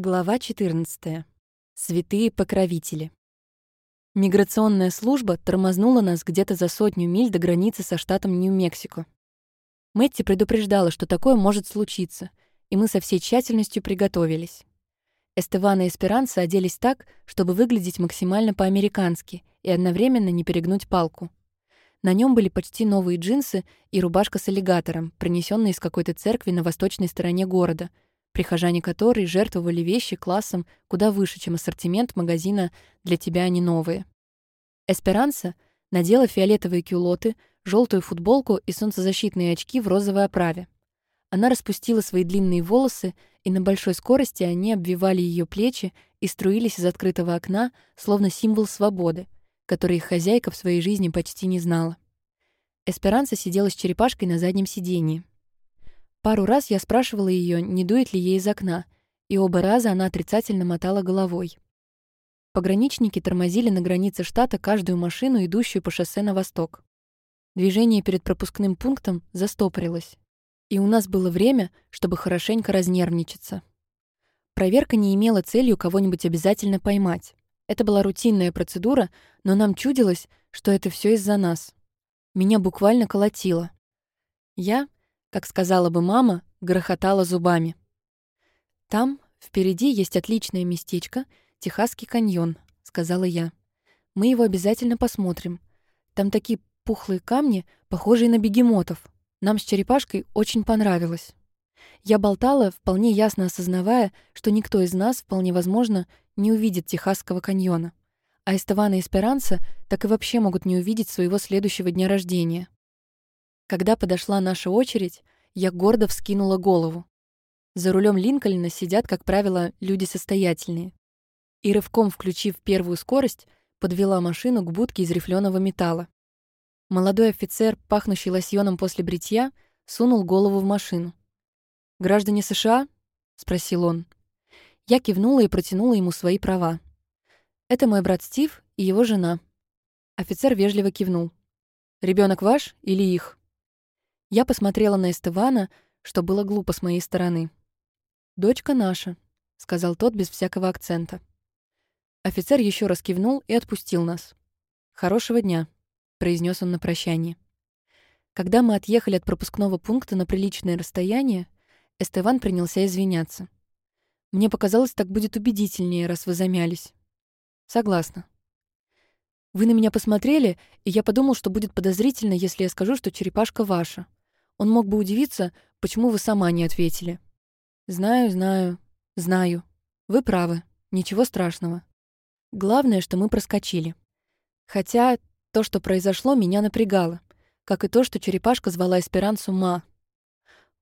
Глава 14. Святые покровители. Миграционная служба тормознула нас где-то за сотню миль до границы со штатом Нью-Мексико. Мэтти предупреждала, что такое может случиться, и мы со всей тщательностью приготовились. Эстеван и Эсперанца оделись так, чтобы выглядеть максимально по-американски и одновременно не перегнуть палку. На нем были почти новые джинсы и рубашка с аллигатором, принесенные из какой-то церкви на восточной стороне города — прихожане которой жертвовали вещи классом куда выше, чем ассортимент магазина «Для тебя они новые». Эсперанса надела фиолетовые кюлоты, желтую футболку и солнцезащитные очки в розовой оправе. Она распустила свои длинные волосы, и на большой скорости они обвивали ее плечи и струились из открытого окна, словно символ свободы, который их хозяйка в своей жизни почти не знала. Эсперанса сидела с черепашкой на заднем сиденье. Пару раз я спрашивала ее, не дует ли ей из окна, и оба раза она отрицательно мотала головой. Пограничники тормозили на границе штата каждую машину, идущую по шоссе на восток. Движение перед пропускным пунктом застопорилось, и у нас было время, чтобы хорошенько разнервничаться. Проверка не имела целью кого-нибудь обязательно поймать. Это была рутинная процедура, но нам чудилось, что это все из-за нас. Меня буквально колотило. Я, как сказала бы мама, грохотала зубами. «Там, впереди, есть отличное местечко, Техасский каньон», — сказала я. «Мы его обязательно посмотрим. Там такие пухлые камни, похожие на бегемотов. Нам с черепашкой очень понравилось». Я болтала, вполне ясно осознавая, что никто из нас, вполне возможно, не увидит Техасского каньона. А Эстевана и Эсперанца так и вообще могут не увидеть своего следующего дня рождения. Когда подошла наша очередь, я гордо вскинула голову. За рулем Линкольна сидят, как правило, люди состоятельные. И рывком включив первую скорость, подвела машину к будке из рифленого металла. Молодой офицер, пахнущий лосьоном после бритья, сунул голову в машину. «Граждане США?» — спросил он. Я кивнула и протянула ему свои права. «Это мой брат Стив и его жена». Офицер вежливо кивнул. Ребенок ваш или их?» Я посмотрела на Эстевана, что было глупо с моей стороны. «Дочка наша», — сказал тот без всякого акцента. Офицер еще раз кивнул и отпустил нас. «Хорошего дня», — произнес он на прощание. Когда мы отъехали от пропускного пункта на приличное расстояние, Эстеван принялся извиняться. «Мне показалось, так будет убедительнее, раз вы замялись». «Согласна», вы на меня посмотрели, и я подумал, что будет подозрительно, если я скажу, что черепашка ваша. Он мог бы удивиться, почему вы сама не ответили. Знаю, знаю, знаю. Вы правы. Ничего страшного. Главное, что мы проскочили. Хотя то, что произошло, меня напрягало, как и то, что черепашка звала Эсперансу Ма.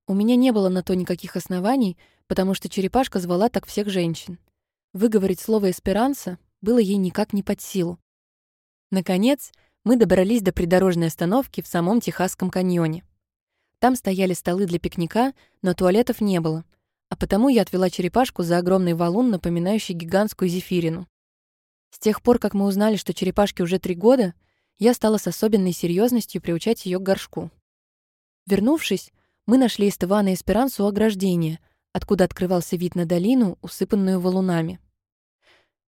У меня не было на то никаких оснований, потому что черепашка звала так всех женщин. Выговорить слово «эсперанса» было ей никак не под силу. Наконец, мы добрались до придорожной остановки в самом Техасском каньоне. Там стояли столы для пикника, но туалетов не было, а потому я отвела черепашку за огромный валун, напоминающий гигантскую зефирину. С тех пор, как мы узнали, что черепашке уже три года, я стала с особенной серьезностью приучать ее к горшку. Вернувшись, мы нашли Эстывана и Эсперансу у ограждения, откуда открывался вид на долину, усыпанную валунами.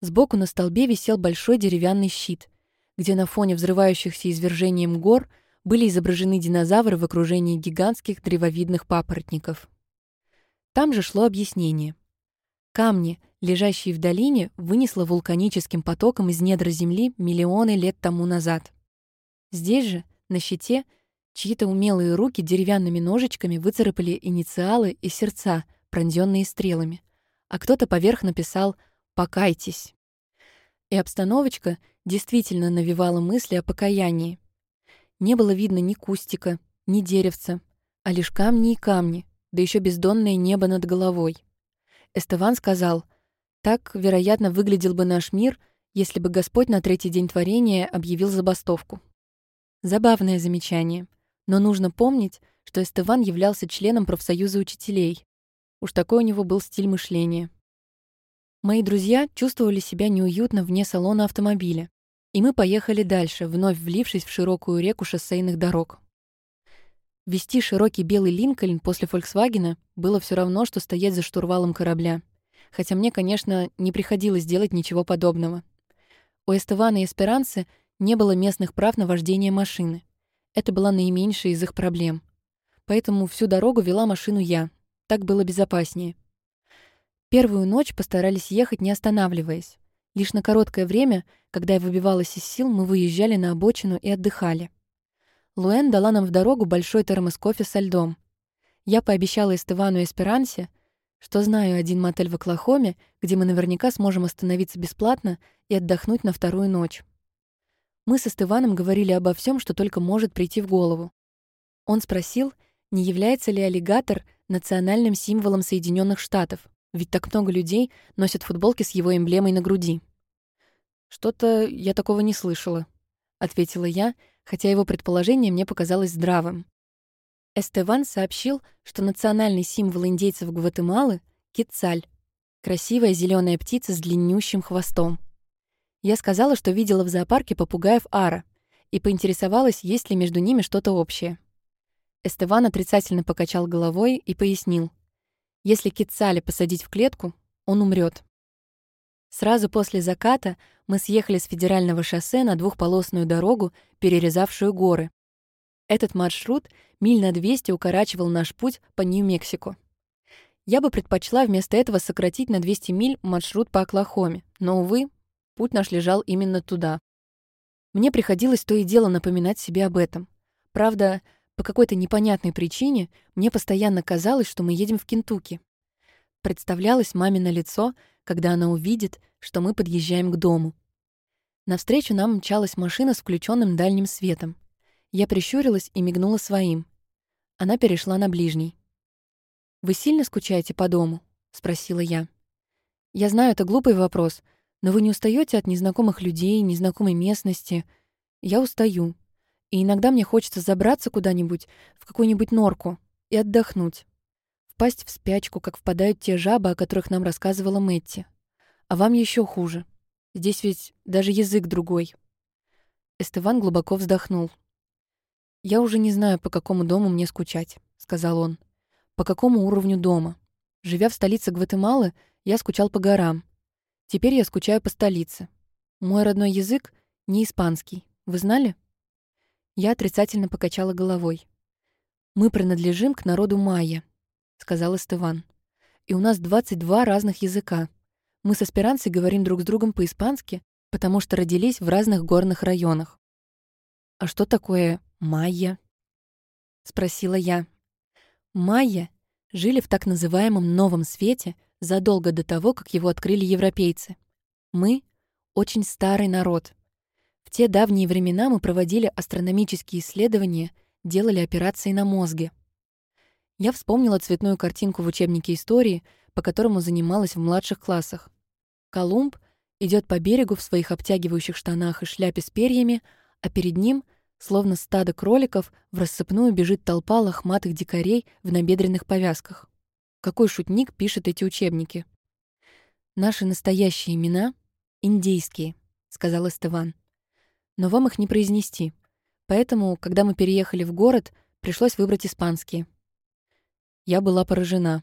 Сбоку на столбе висел большой деревянный щит, где на фоне взрывающихся извержением гор были изображены динозавры в окружении гигантских древовидных папоротников. Там же шло объяснение. Камни, лежащие в долине, вынесло вулканическим потоком из недр Земли миллионы лет тому назад. Здесь же, на щите, чьи-то умелые руки деревянными ножичками выцарапали инициалы и сердца, пронзенные стрелами, а кто-то поверх написал «Покайтесь». И обстановочка действительно навевала мысли о покаянии. Не было видно ни кустика, ни деревца, а лишь камни и камни, да еще бездонное небо над головой. Эстеван сказал, «Так, вероятно, выглядел бы наш мир, если бы Господь на третий день творения объявил забастовку». Забавное замечание, но нужно помнить, что Эстеван являлся членом профсоюза учителей. Уж такой у него был стиль мышления. Мои друзья чувствовали себя неуютно вне салона автомобиля, и мы поехали дальше, вновь влившись в широкую реку шоссейных дорог. Вести широкий белый Линкольн после «Фольксвагена» было все равно, что стоять за штурвалом корабля. хотя мне, конечно, не приходилось делать ничего подобного. У Эстевана и Эсперанцы не было местных прав на вождение машины. Это была наименьшая из их проблем. Поэтому всю дорогу вела машину я. Так было безопаснее. Первую ночь постарались ехать, не останавливаясь. Лишь на короткое время, когда я выбивалась из сил, мы выезжали на обочину и отдыхали. Луэн дала нам в дорогу большой термос кофе со льдом. Я пообещала Эстывану и Эсперансе, что знаю один мотель в Оклахоме, где мы наверняка сможем остановиться бесплатно и отдохнуть на вторую ночь. Мы с Эстываном говорили обо всем, что только может прийти в голову. Он спросил, не является ли аллигатор национальным символом Соединенных Штатов, ведь так много людей носят футболки с его эмблемой на груди. «Что-то я такого не слышала», — ответила я, хотя его предположение мне показалось здравым. Эстеван сообщил, что национальный символ индейцев Гватемалы — кицаль, красивая зеленая птица с длиннющим хвостом. Я сказала, что видела в зоопарке попугаев Ара, и поинтересовалась, есть ли между ними что-то общее. Эстеван отрицательно покачал головой и пояснил. Если кицаля посадить в клетку, он умрет. Сразу после заката мы съехали с федерального шоссе на двухполосную дорогу, перерезавшую горы. Этот маршрут миль на 200 укорачивал наш путь по Нью-Мексико. Я бы предпочла вместо этого сократить на 200 миль маршрут по Оклахоме, но, увы, путь наш лежал именно туда. Мне приходилось то и дело напоминать себе об этом. Правда, по какой-то непонятной причине мне постоянно казалось, что мы едем в Кентукки. Представлялось мамино лицо, когда она увидит, что мы подъезжаем к дому. Навстречу нам мчалась машина с включенным дальним светом. Я прищурилась и мигнула своим. Она перешла на ближний. «Вы сильно скучаете по дому?» — спросила я. «Я знаю, это глупый вопрос, но вы не устаете от незнакомых людей, незнакомой местности?» «Я устаю. И иногда мне хочется забраться куда-нибудь, в какую-нибудь норку, и отдохнуть. Впасть в спячку, как впадают те жабы, о которых нам рассказывала Мэтти. А вам еще хуже. Здесь ведь даже язык другой. Эстыван глубоко вздохнул. «Я уже не знаю, по какому дому мне скучать», — сказал он. «По какому уровню дома? Живя в столице Гватемалы, я скучал по горам. Теперь я скучаю по столице. Мой родной язык — не испанский. Вы знали?» Я отрицательно покачала головой. «Мы принадлежим к народу майя», — сказал Эстыван. «И у нас 22 разных языка. Мы с аспиранцией говорим друг с другом по-испански, потому что родились в разных горных районах». «А что такое майя?» — спросила я. «Майя жили в так называемом Новом Свете задолго до того, как его открыли европейцы. Мы — очень старый народ, те давние времена мы проводили астрономические исследования, делали операции на мозге. Я вспомнила цветную картинку в учебнике истории, по которому занималась в младших классах. Колумб идет по берегу в своих обтягивающих штанах и шляпе с перьями, а перед ним, словно стадо кроликов, в рассыпную бежит толпа лохматых дикарей в набедренных повязках. Какой шутник пишет эти учебники? «Наши настоящие имена — индейские», — сказал Эстыван но вам их не произнести. Поэтому, когда мы переехали в город, пришлось выбрать испанские. Я была поражена.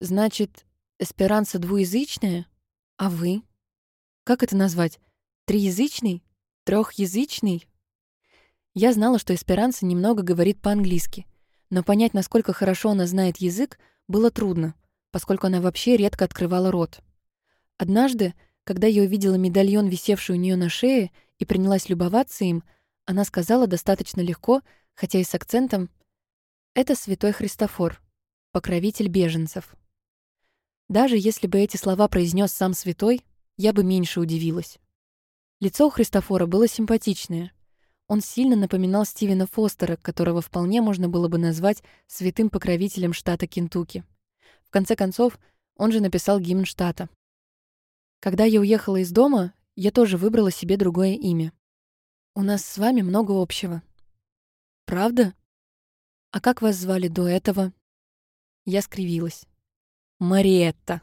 Значит, эсперанца двуязычная? А вы? Как это назвать? Триязычный? Трехязычный? Я знала, что эсперанца немного говорит по-английски, но понять, насколько хорошо она знает язык, было трудно, поскольку она вообще редко открывала рот. Однажды, когда я увидела медальон, висевший у нее на шее, и принялась любоваться им, она сказала достаточно легко, хотя и с акцентом «Это святой Христофор, покровитель беженцев». Даже если бы эти слова произнес сам святой, я бы меньше удивилась. Лицо у Христофора было симпатичное. Он сильно напоминал Стивена Фостера, которого вполне можно было бы назвать святым покровителем штата Кентукки. В конце концов, он же написал гимн штата. Когда я уехала из дома, я тоже выбрала себе другое имя. У нас с вами много общего. Правда? А как вас звали до этого? Я скривилась. Мариетта.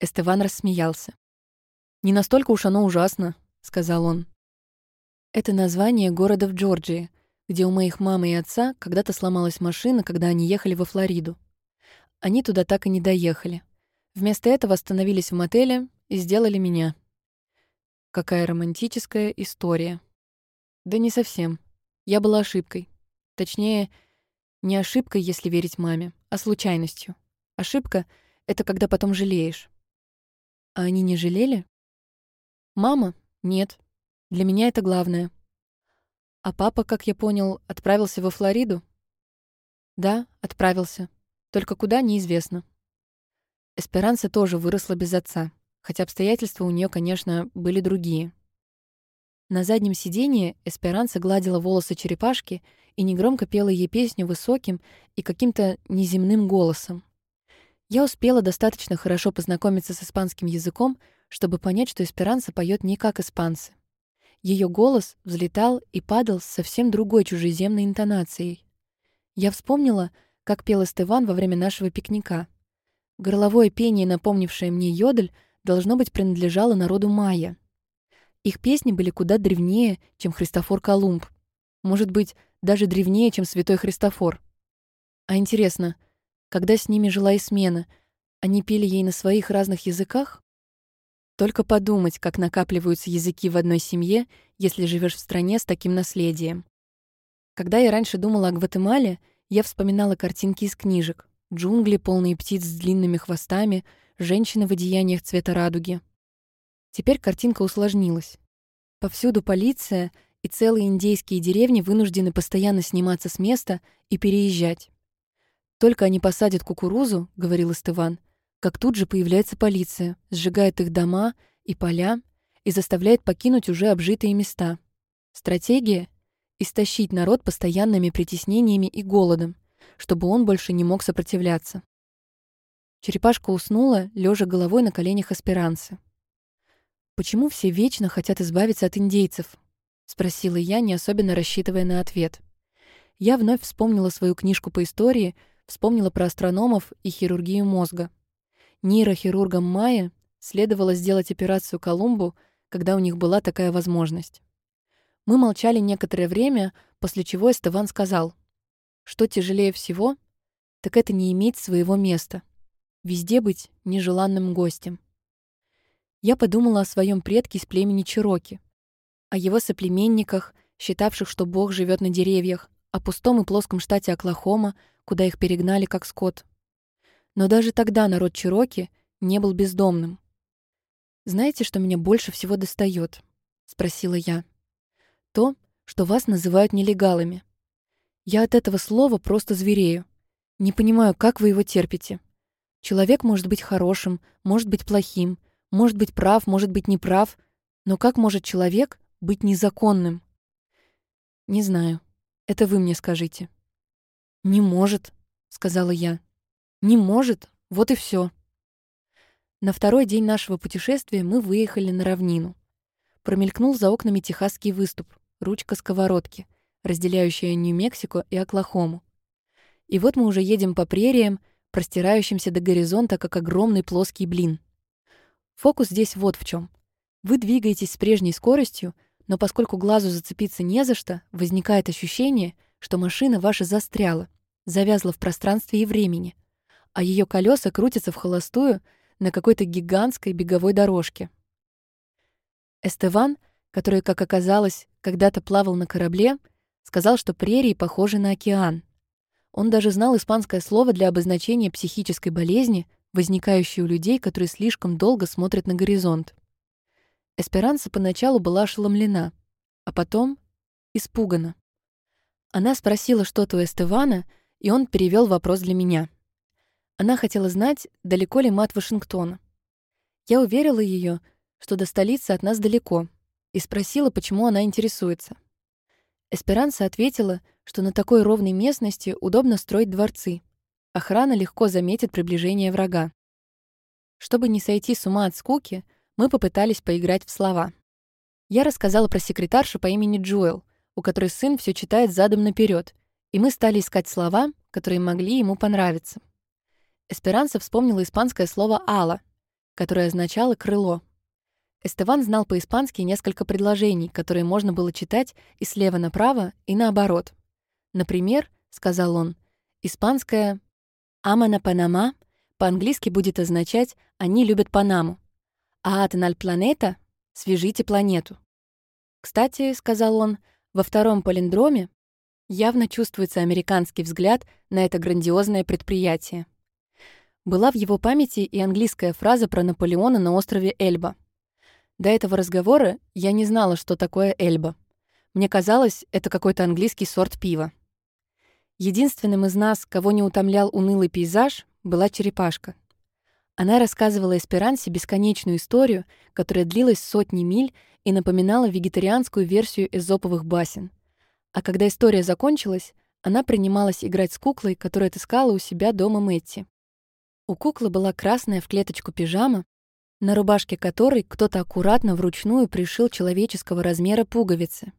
Эстеван рассмеялся. «Не настолько уж оно ужасно», — сказал он. «Это название города в Джорджии, где у моих мамы и отца когда-то сломалась машина, когда они ехали во Флориду. Они туда так и не доехали. Вместо этого остановились в мотеле и сделали меня. Какая романтическая история. Да не совсем. Я была ошибкой. Точнее, не ошибкой, если верить маме, а случайностью. Ошибка — это когда потом жалеешь. А они не жалели? Мама? Нет. Для меня это главное. А папа, как я понял, отправился во Флориду? Да, отправился. Только куда — неизвестно. Эсперанса тоже выросла без отца, хотя обстоятельства у нее, конечно, были другие. На заднем сиденье Эсперанса гладила волосы черепашки и негромко пела ей песню высоким и каким-то неземным голосом. Я успела достаточно хорошо познакомиться с испанским языком, чтобы понять, что Эсперанса поет не как испанцы. Ее голос взлетал и падал с совсем другой чужеземной интонацией. Я вспомнила, как пел Эстыван во время нашего пикника. Горловое пение, напомнившее мне йодль, должно быть, принадлежало народу майя. Их песни были куда древнее, чем Христофор Колумб. Может быть, даже древнее, чем Святой Христофор. А интересно, когда с ними жила Исмена, они пели ей на своих разных языках? Только подумать, как накапливаются языки в одной семье, если живешь в стране с таким наследием. Когда я раньше думала о Гватемале, я вспоминала картинки из книжек. Джунгли, полные птиц с длинными хвостами, женщины в одеяниях цвета радуги. Теперь картинка усложнилась. Повсюду полиция, и целые индейские деревни вынуждены постоянно сниматься с места и переезжать. «Только они посадят кукурузу», — говорил Истыван, — как тут же появляется полиция, сжигает их дома и поля и заставляет покинуть уже обжитые места. Стратегия — истощить народ постоянными притеснениями и голодом, чтобы он больше не мог сопротивляться. Черепашка уснула, лежа головой на коленях аспиранцы. «Почему все вечно хотят избавиться от индейцев?» — спросила я, не особенно рассчитывая на ответ. Я вновь вспомнила свою книжку по истории, вспомнила про астрономов и хирургию мозга. Нейрохирургам Майя следовало сделать операцию Колумбу, когда у них была такая возможность. Мы молчали некоторое время, после чего Эстеван сказал, что тяжелее всего, так это не иметь своего места, везде быть нежеланным гостем. Я подумала о своем предке из племени Чироки, о его соплеменниках, считавших, что Бог живет на деревьях, о пустом и плоском штате Оклахома, куда их перегнали как скот. Но даже тогда народ Чироки не был бездомным. «Знаете, что меня больше всего достает? спросила я. «То, что вас называют нелегалами. Я от этого слова просто зверею. Не понимаю, как вы его терпите. Человек может быть хорошим, может быть плохим, может быть прав, может быть неправ, но как может человек быть незаконным?» «Не знаю. Это вы мне скажите». «Не может», — сказала я. Не может, вот и все. На второй день нашего путешествия мы выехали на равнину. Промелькнул за окнами техасский выступ, ручка сковородки, разделяющая Нью-Мексико и Оклахому. И вот мы уже едем по прериям, простирающимся до горизонта, как огромный плоский блин. Фокус здесь вот в чем. Вы двигаетесь с прежней скоростью, но поскольку глазу зацепиться не за что, возникает ощущение, что машина ваша застряла, завязла в пространстве и времени, а ее колеса крутятся в холостую на какой-то гигантской беговой дорожке. Эстеван, который, как оказалось, когда-то плавал на корабле, сказал, что прерии похожи на океан. Он даже знал испанское слово для обозначения психической болезни, возникающей у людей, которые слишком долго смотрят на горизонт. Эсперанса поначалу была ошеломлена, а потом испугана. Она спросила что-то у Эстевана, и он перевел вопрос для меня — она хотела знать, далеко ли мы от Вашингтона. Я уверила ее, что до столицы от нас далеко, и спросила, почему она интересуется. Эсперанса ответила, что на такой ровной местности удобно строить дворцы. Охрана легко заметит приближение врага. Чтобы не сойти с ума от скуки, мы попытались поиграть в слова. Я рассказала про секретаршу по имени Джоэл, у которой сын все читает задом наперед, и мы стали искать слова, которые могли ему понравиться. Эсперанса вспомнила испанское слово «ала», которое означало «крыло». Эстеван знал по-испански несколько предложений, которые можно было читать и слева направо, и наоборот. Например, сказал он, испанское «ама на Панама, по-английски будет означать «они любят Панаму», а «атеналь планета» — «свяжите планету». Кстати, — сказал он, — во втором палиндроме явно чувствуется американский взгляд на это грандиозное предприятие. Была в его памяти и английская фраза про Наполеона на острове Эльба. До этого разговора я не знала, что такое Эльба. Мне казалось, это какой-то английский сорт пива. Единственным из нас, кого не утомлял унылый пейзаж, была черепашка. Она рассказывала Эсперансе бесконечную историю, которая длилась сотни миль и напоминала вегетарианскую версию эзоповых басен. А когда история закончилась, она принималась играть с куклой, которую отыскала у себя дома Мэтти. У куклы была красная в клеточку пижама, на рубашке которой кто-то аккуратно вручную пришил человеческого размера пуговицы.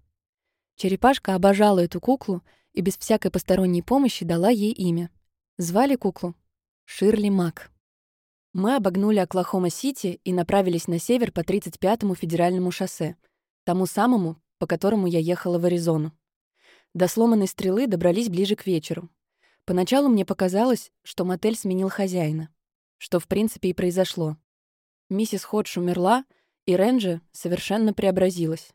Черепашка обожала эту куклу и без всякой посторонней помощи дала ей имя. Звали куклу Ширли Мак. Мы обогнули Оклахома-Сити и направились на север по 35-му федеральному шоссе, тому самому, по которому я ехала в Аризону. До сломанной стрелы добрались ближе к вечеру. Поначалу мне показалось, что мотель сменил хозяина, что в принципе и произошло. Миссис Ходж умерла, и Ренджи совершенно преобразилась.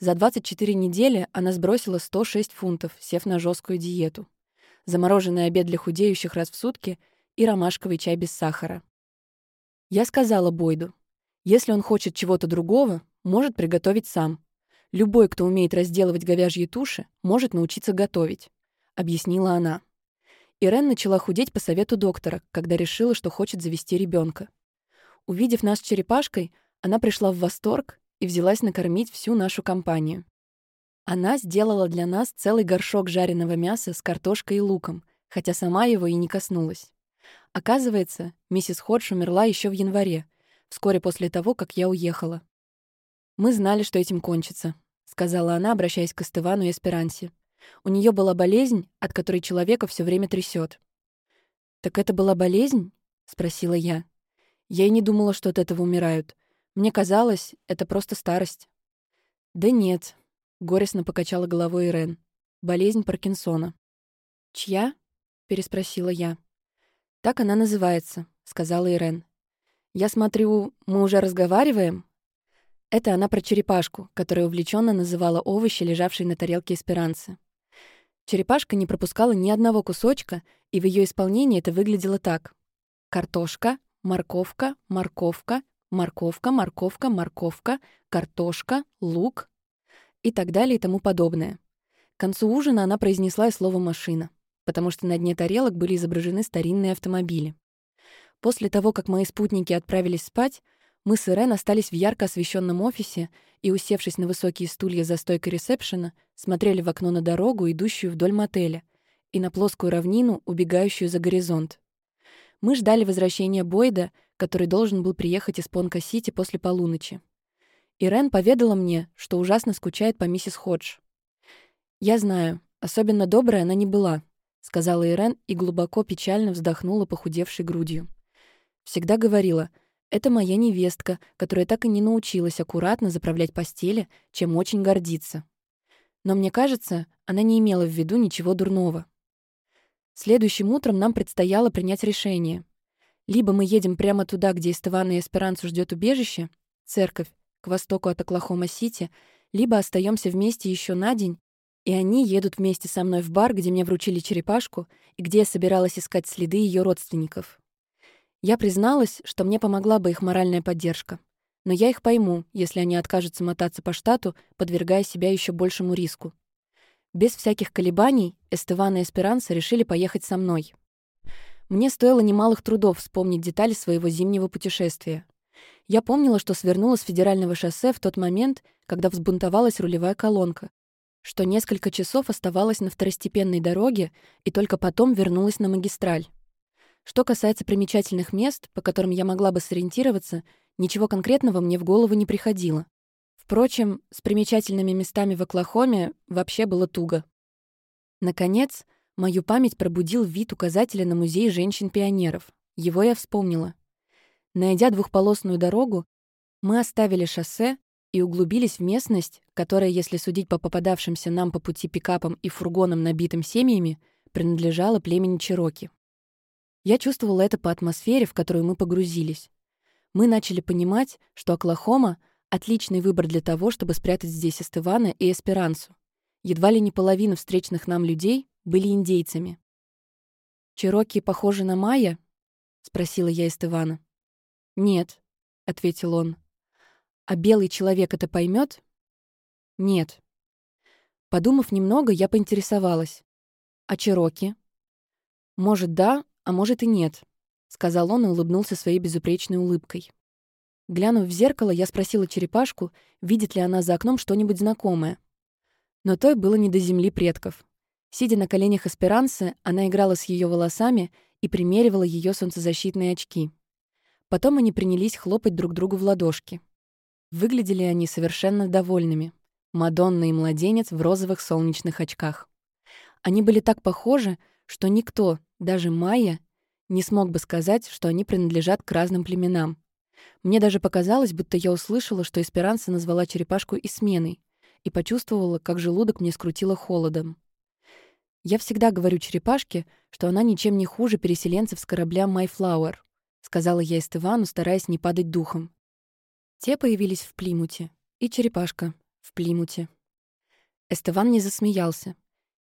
За 24 недели она сбросила 106 фунтов, сев на жесткую диету. Замороженный обед для худеющих раз в сутки и ромашковый чай без сахара. Я сказала Бойду, если он хочет чего-то другого, может приготовить сам. Любой, кто умеет разделывать говяжьи туши, может научиться готовить, объяснила она. Ирен начала худеть по совету доктора, когда решила, что хочет завести ребенка. Увидев нас с черепашкой, она пришла в восторг и взялась накормить всю нашу компанию. Она сделала для нас целый горшок жареного мяса с картошкой и луком, хотя сама его и не коснулась. Оказывается, миссис Ходж умерла еще в январе, вскоре после того, как я уехала. «Мы знали, что этим кончится», — сказала она, обращаясь к Эстывану и Эсперансе. «У нее была болезнь, от которой человека все время трясет. «Так это была болезнь?» — спросила я. Я и не думала, что от этого умирают. Мне казалось, это просто старость. Да нет, горестно покачала головой Ирен. Болезнь Паркинсона. Чья? переспросила я. Так она называется, сказала Ирен. Я смотрю, мы уже разговариваем. Это она про черепашку, которая увлеченно называла овощи, лежавшие на тарелке эсперанцы. Черепашка не пропускала ни одного кусочка, и в ее исполнении это выглядело так. Картошка, морковка, морковка, морковка, морковка, морковка, картошка, лук и так далее и тому подобное. К концу ужина она произнесла и слово «машина», потому что на дне тарелок были изображены старинные автомобили. После того, как мои спутники отправились спать, мы с Ирен остались в ярко освещенном офисе и, усевшись на высокие стулья за стойкой ресепшена, смотрели в окно на дорогу, идущую вдоль мотеля, и на плоскую равнину, убегающую за горизонт. Мы ждали возвращения Бойда, который должен был приехать из Понка-Сити после полуночи. Ирен поведала мне, что ужасно скучает по миссис Ходж. «Я знаю, особенно добрая она не была», — сказала Ирен и глубоко печально вздохнула похудевшей грудью. Всегда говорила, «Это моя невестка, которая так и не научилась аккуратно заправлять постели, чем очень гордится». Но мне кажется, она не имела в виду ничего дурного. Следующим утром нам предстояло принять решение. Либо мы едем прямо туда, где Эстевана и Эсперансу ждет убежище, церковь, к востоку от Оклахома-Сити, либо остаемся вместе еще на день, и они едут вместе со мной в бар, где мне вручили черепашку и где я собиралась искать следы ее родственников. Я призналась, что мне помогла бы их моральная поддержка. Но я их пойму, если они откажутся мотаться по штату, подвергая себя еще большему риску. Без всяких колебаний Эстеван и Эсперанса решили поехать со мной. Мне стоило немалых трудов вспомнить детали своего зимнего путешествия. Я помнила, что свернула с федерального шоссе в тот момент, когда взбунтовалась рулевая колонка, что несколько часов оставалась на второстепенной дороге и только потом вернулась на магистраль. Что касается примечательных мест, по которым я могла бы сориентироваться, ничего конкретного мне в голову не приходило. Впрочем, с примечательными местами в Оклахоме вообще было туго. Наконец, мою память пробудил вид указателя на музей женщин-пионеров. Его я вспомнила. Найдя двухполосную дорогу, мы оставили шоссе и углубились в местность, которая, если судить по попадавшимся нам по пути пикапам и фургонам, набитым семьями, принадлежала племени Чироки. Я чувствовала это по атмосфере, в которую мы погрузились. Мы начали понимать, что Оклахома — отличный выбор для того, чтобы спрятать здесь Эстывана и Эсперансу. Едва ли не половина встречных нам людей были индейцами. «Чероки похожи на майя?» — спросила я Эстывана. «Нет», — ответил он. «А белый человек это поймет? «Нет». Подумав немного, я поинтересовалась. «А Чероки?» «Может, да, а может и нет», — сказал он и улыбнулся своей безупречной улыбкой. Глянув в зеркало, я спросила черепашку, видит ли она за окном что-нибудь знакомое. Но той было не до земли предков. Сидя на коленях Эсперанцы, она играла с ее волосами и примеривала ее солнцезащитные очки. Потом они принялись хлопать друг другу в ладошки. Выглядели они совершенно довольными. Мадонна и младенец в розовых солнечных очках. Они были так похожи, что никто, даже Майя, не смог бы сказать, что они принадлежат к разным племенам. Мне даже показалось, будто я услышала, что Эсперанса назвала черепашку Исменой, и почувствовала, как желудок мне скрутило холодом. Я всегда говорю черепашке, что она ничем не хуже переселенцев с корабля «Майфлауэр», сказала я Эстывану, стараясь не падать духом. Те появились в Плимуте, и черепашка в Плимуте. Эстыван не засмеялся.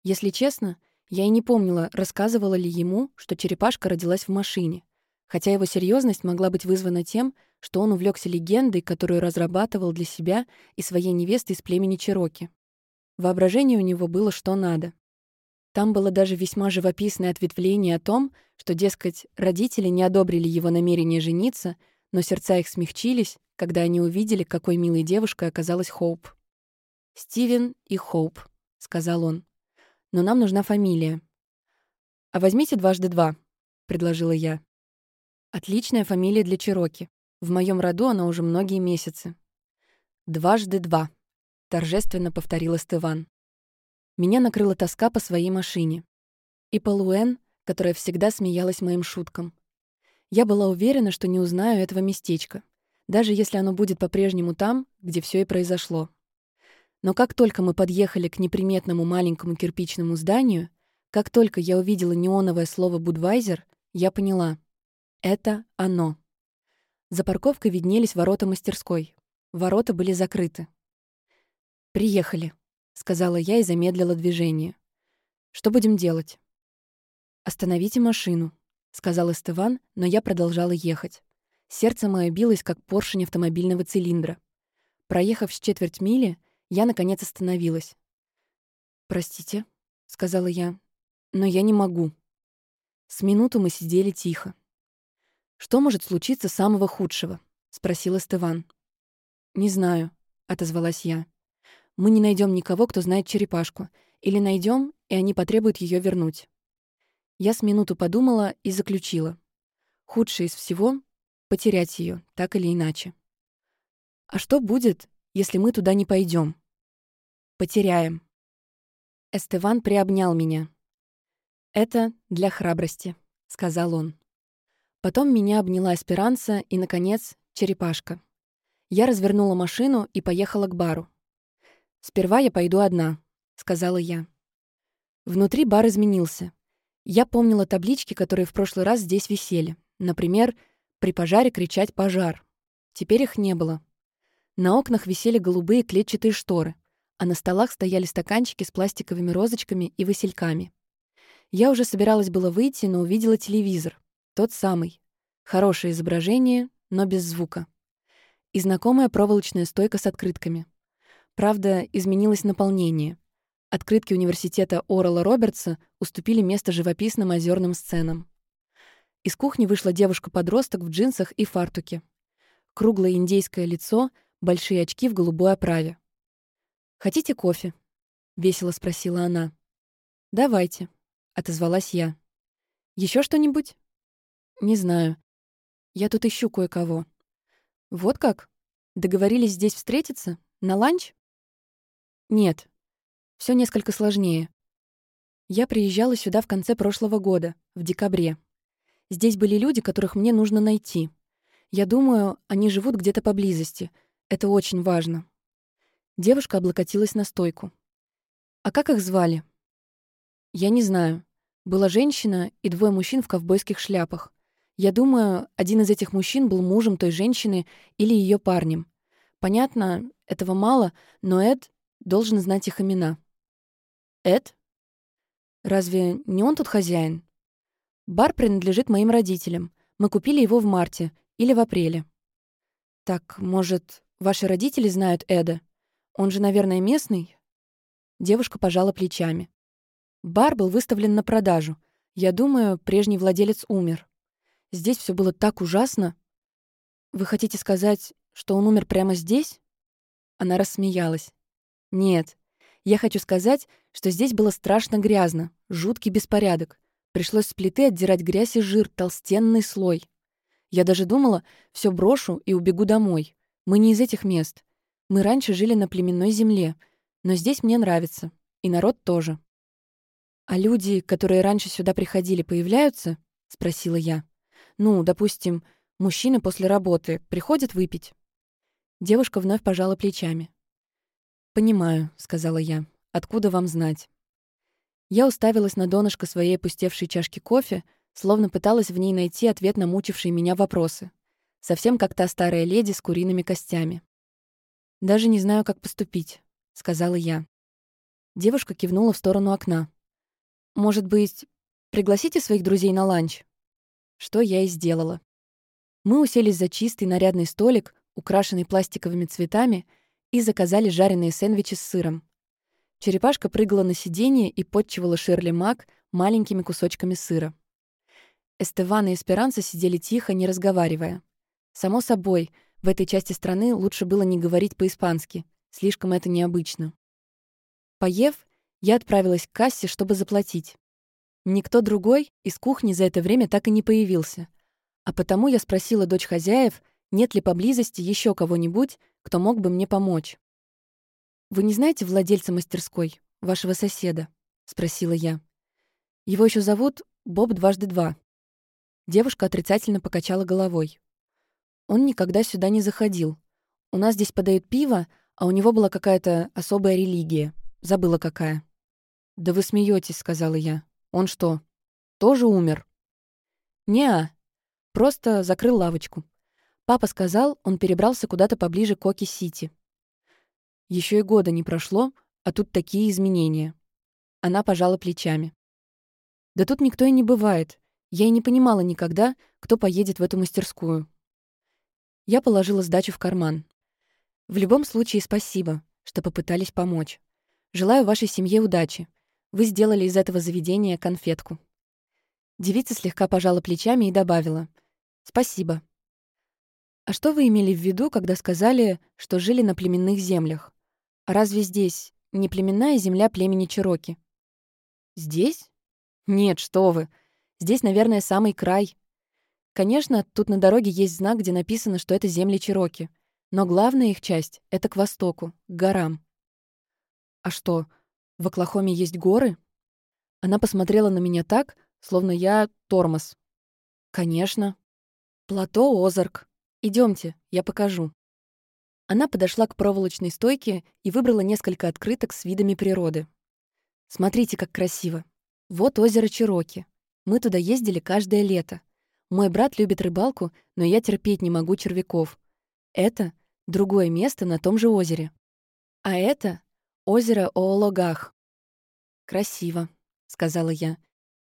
Если честно, я и не помнила, рассказывала ли ему, что черепашка родилась в машине, хотя его серьезность могла быть вызвана тем, что он увлекся легендой, которую разрабатывал для себя и своей невесты из племени Чероки. Воображение у него было что надо. Там было даже весьма живописное ответвление о том, что, дескать, родители не одобрили его намерение жениться, но сердца их смягчились, когда они увидели, какой милой девушкой оказалась Хоуп. «Стивен и Хоуп», — сказал он но нам нужна фамилия». «А возьмите дважды два», — предложила я. «Отличная фамилия для Чироки. В моем роду она уже многие месяцы». «Дважды два», — торжественно повторил Стыван. Меня накрыла тоска по своей машине. И по Луэн, которая всегда смеялась моим шуткам. Я была уверена, что не узнаю этого местечка, даже если оно будет по-прежнему там, где все и произошло. Но как только мы подъехали к неприметному маленькому кирпичному зданию, как только я увидела неоновое слово «Будвайзер», я поняла — это оно. За парковкой виднелись ворота мастерской. Ворота были закрыты. «Приехали», — сказала я и замедлила движение. «Что будем делать?» «Остановите машину», — сказал Эстыван, но я продолжала ехать. Сердце мое билось, как поршень автомобильного цилиндра. Проехав с четверть мили, я, наконец, остановилась. «Простите», — сказала я, — «но я не могу». С минуту мы сидели тихо. «Что может случиться самого худшего?» — спросил Стыван. «Не знаю», — отозвалась я. «Мы не найдем никого, кто знает черепашку. Или найдем, и они потребуют ее вернуть». Я с минуту подумала и заключила. Худшее из всего — потерять ее, так или иначе. А что будет, если мы туда не пойдем? Потеряем. Эстеван приобнял меня. «Это для храбрости», — сказал он. Потом меня обняла Эсперанца и, наконец, черепашка. Я развернула машину и поехала к бару. «Сперва я пойду одна», — сказала я. Внутри бар изменился. Я помнила таблички, которые в прошлый раз здесь висели. Например, «При пожаре кричать пожар». Теперь их не было. На окнах висели голубые клетчатые шторы — а на столах стояли стаканчики с пластиковыми розочками и васильками. Я уже собиралась было выйти, но увидела телевизор. Тот самый. Хорошее изображение, но без звука. И знакомая проволочная стойка с открытками. Правда, изменилось наполнение. Открытки университета Орала Робертса уступили место живописным озерным сценам. Из кухни вышла девушка-подросток в джинсах и фартуке. Круглое индейское лицо, большие очки в голубой оправе. «Хотите кофе?» — весело спросила она. «Давайте», — отозвалась я. Еще что-нибудь?» «Не знаю. Я тут ищу кое-кого». «Вот как? Договорились здесь встретиться? На ланч?» «Нет. Все несколько сложнее. Я приезжала сюда в конце прошлого года, в декабре. Здесь были люди, которых мне нужно найти. Я думаю, они живут где-то поблизости. Это очень важно. Девушка облокотилась на стойку. «А как их звали?» «Я не знаю. Была женщина и двое мужчин в ковбойских шляпах. Я думаю, один из этих мужчин был мужем той женщины или ее парнем. Понятно, этого мало, но Эд должен знать их имена. Эд? Разве не он тут хозяин? Бар принадлежит моим родителям. Мы купили его в марте или в апреле. Так, может, ваши родители знают Эда? Он же, наверное, местный? Девушка пожала плечами. Бар был выставлен на продажу. Я думаю, прежний владелец умер. Здесь все было так ужасно. Вы хотите сказать, что он умер прямо здесь? Она рассмеялась. Нет. Я хочу сказать, что здесь было страшно грязно, жуткий беспорядок. Пришлось с плиты отдирать грязь и жир, толстенный слой. Я даже думала, все брошу и убегу домой. Мы не из этих мест. Мы раньше жили на племенной земле, но здесь мне нравится. И народ тоже. «А люди, которые раньше сюда приходили, появляются?» — спросила я. «Ну, допустим, мужчины после работы приходят выпить?» Девушка вновь пожала плечами. «Понимаю», — сказала я. «Откуда вам знать?» Я уставилась на донышко своей опустевшей чашки кофе, словно пыталась в ней найти ответ на мучившие меня вопросы. Совсем как та старая леди с куриными костями. «Даже не знаю, как поступить», — сказала я. Девушка кивнула в сторону окна. «Может быть, пригласите своих друзей на ланч?» Что я и сделала. Мы уселись за чистый нарядный столик, украшенный пластиковыми цветами, и заказали жареные сэндвичи с сыром. Черепашка прыгала на сиденье и подчивала Шерли Мак маленькими кусочками сыра. Эстеван и Эсперанца сидели тихо, не разговаривая. Само собой, в этой части страны лучше было не говорить по-испански, слишком это необычно. Поев, я отправилась к кассе, чтобы заплатить. Никто другой из кухни за это время так и не появился, а потому я спросила дочь хозяев, нет ли поблизости еще кого-нибудь, кто мог бы мне помочь. «Вы не знаете владельца мастерской, вашего соседа?» — спросила я. «Его еще зовут Боб дважды два». Девушка отрицательно покачала головой. Он никогда сюда не заходил. У нас здесь подают пиво, а у него была какая-то особая религия. Забыла какая. «Да вы смеетесь, сказала я. «Он что, тоже умер?» «Не-а. Просто закрыл лавочку. Папа сказал, он перебрался куда-то поближе к Оки-Сити. Еще и года не прошло, а тут такие изменения. Она пожала плечами. Да тут никто и не бывает. Я и не понимала никогда, кто поедет в эту мастерскую. Я положила сдачу в карман. В любом случае, спасибо, что попытались помочь. Желаю вашей семье удачи. Вы сделали из этого заведения конфетку. Девица слегка пожала плечами и добавила. «Спасибо. А что вы имели в виду, когда сказали, что жили на племенных землях? Разве здесь не племенная земля племени Чироки? Здесь? Нет, что вы. Здесь, наверное, самый край. Конечно, тут на дороге есть знак, где написано, что это земли Чироки. Но главная их часть — это к востоку, к горам. А что, в Оклахоме есть горы? Она посмотрела на меня так, словно я тормоз. Конечно. Плато Озарк, Идемте, я покажу». Она подошла к проволочной стойке и выбрала несколько открыток с видами природы. «Смотрите, как красиво. Вот озеро Чироки. Мы туда ездили каждое лето. Мой брат любит рыбалку, но я терпеть не могу червяков. Это другое место на том же озере. А это озеро Оологах. «Красиво», — сказала я.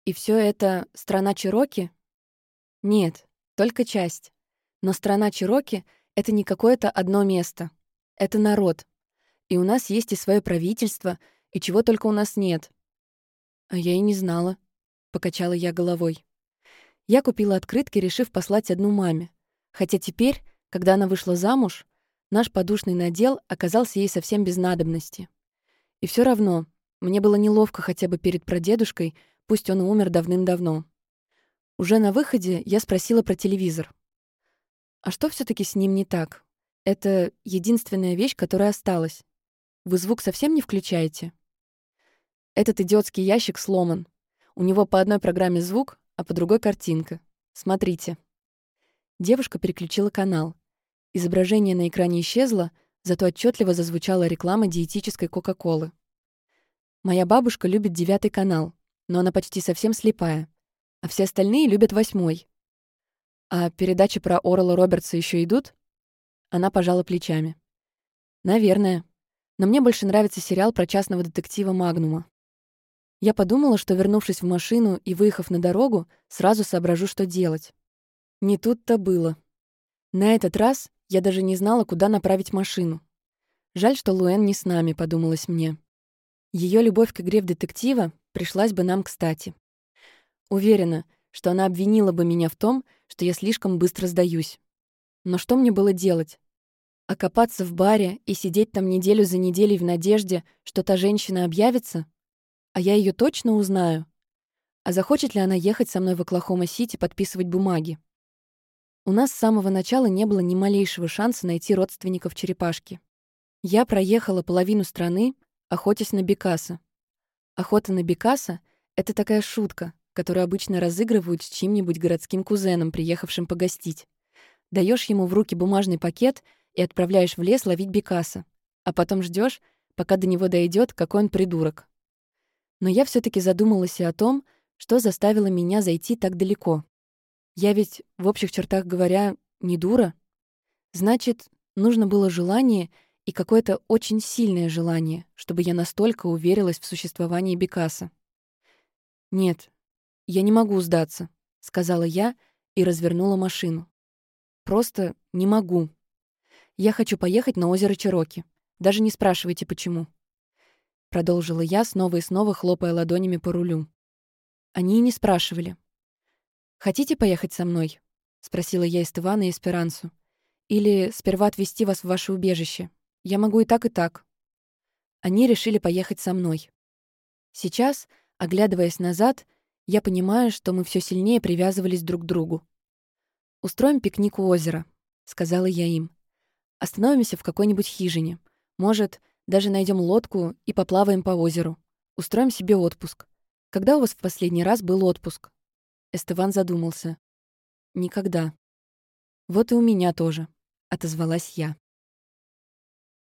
«И все это страна Чироки?» «Нет, только часть. Но страна Чироки — это не какое-то одно место. Это народ. И у нас есть и свое правительство, и чего только у нас нет. А я и не знала, — покачала я головой. Я купила открытки, решив послать одну маме. Хотя теперь, когда она вышла замуж, наш подушный надел оказался ей совсем без надобности. И все равно, мне было неловко хотя бы перед прадедушкой, пусть он и умер давным-давно. Уже на выходе я спросила про телевизор. А что все таки с ним не так? Это единственная вещь, которая осталась. Вы звук совсем не включаете? Этот идиотский ящик сломан. У него по одной программе звук, а по другой картинка. Смотрите. Девушка переключила канал. Изображение на экране исчезло, зато отчетливо зазвучала реклама диетической Кока-Колы. Моя бабушка любит девятый канал. но она почти совсем слепая, а все остальные любят восьмой. А передачи про Орла Робертса еще идут? Она пожала плечами. Наверное. Но мне больше нравится сериал про частного детектива Магнума. Я подумала, что, вернувшись в машину и выехав на дорогу, сразу соображу, что делать. Не тут-то было. На этот раз я даже не знала, куда направить машину. Жаль, что Луэн не с нами, подумалось мне. Ее любовь к игре в детектива пришлась бы нам кстати. Уверена, что она обвинила бы меня в том, что я слишком быстро сдаюсь. Но что мне было делать? Окопаться в баре и сидеть там неделю за неделей в надежде, что та женщина объявится? А я ее точно узнаю? А захочет ли она ехать со мной в Оклахома-Сити подписывать бумаги? У нас с самого начала не было ни малейшего шанса найти родственников черепашки. Я проехала половину страны, охотясь на Бекаса. Охота на Бекаса — это такая шутка, которую обычно разыгрывают с чьим-нибудь городским кузеном, приехавшим погостить. Даешь ему в руки бумажный пакет и отправляешь в лес ловить Бекаса, а потом ждешь, пока до него дойдет, какой он придурок. Но я все таки задумалась и о том, что заставило меня зайти так далеко. Я ведь, в общих чертах говоря, не дура. Значит, нужно было желание и какое-то очень сильное желание, чтобы я настолько уверилась в существовании Бекаса. «Нет, я не могу сдаться», — сказала я и развернула машину. «Просто не могу. Я хочу поехать на озеро Чироки. Даже не спрашивайте, почему». Продолжила я, снова и снова хлопая ладонями по рулю. Они и не спрашивали. «Хотите поехать со мной?» — спросила я Эстывана и Эсперансу. «Или сперва отвезти вас в ваше убежище? Я могу и так, и так». Они решили поехать со мной. Сейчас, оглядываясь назад, я понимаю, что мы все сильнее привязывались друг к другу. «Устроим пикник у озера», — сказала я им. «Остановимся в какой-нибудь хижине. Может, даже найдем лодку и поплаваем по озеру. Устроим себе отпуск. Когда у вас в последний раз был отпуск?» Эстыван задумался. «Никогда». «Вот и у меня тоже», — отозвалась я.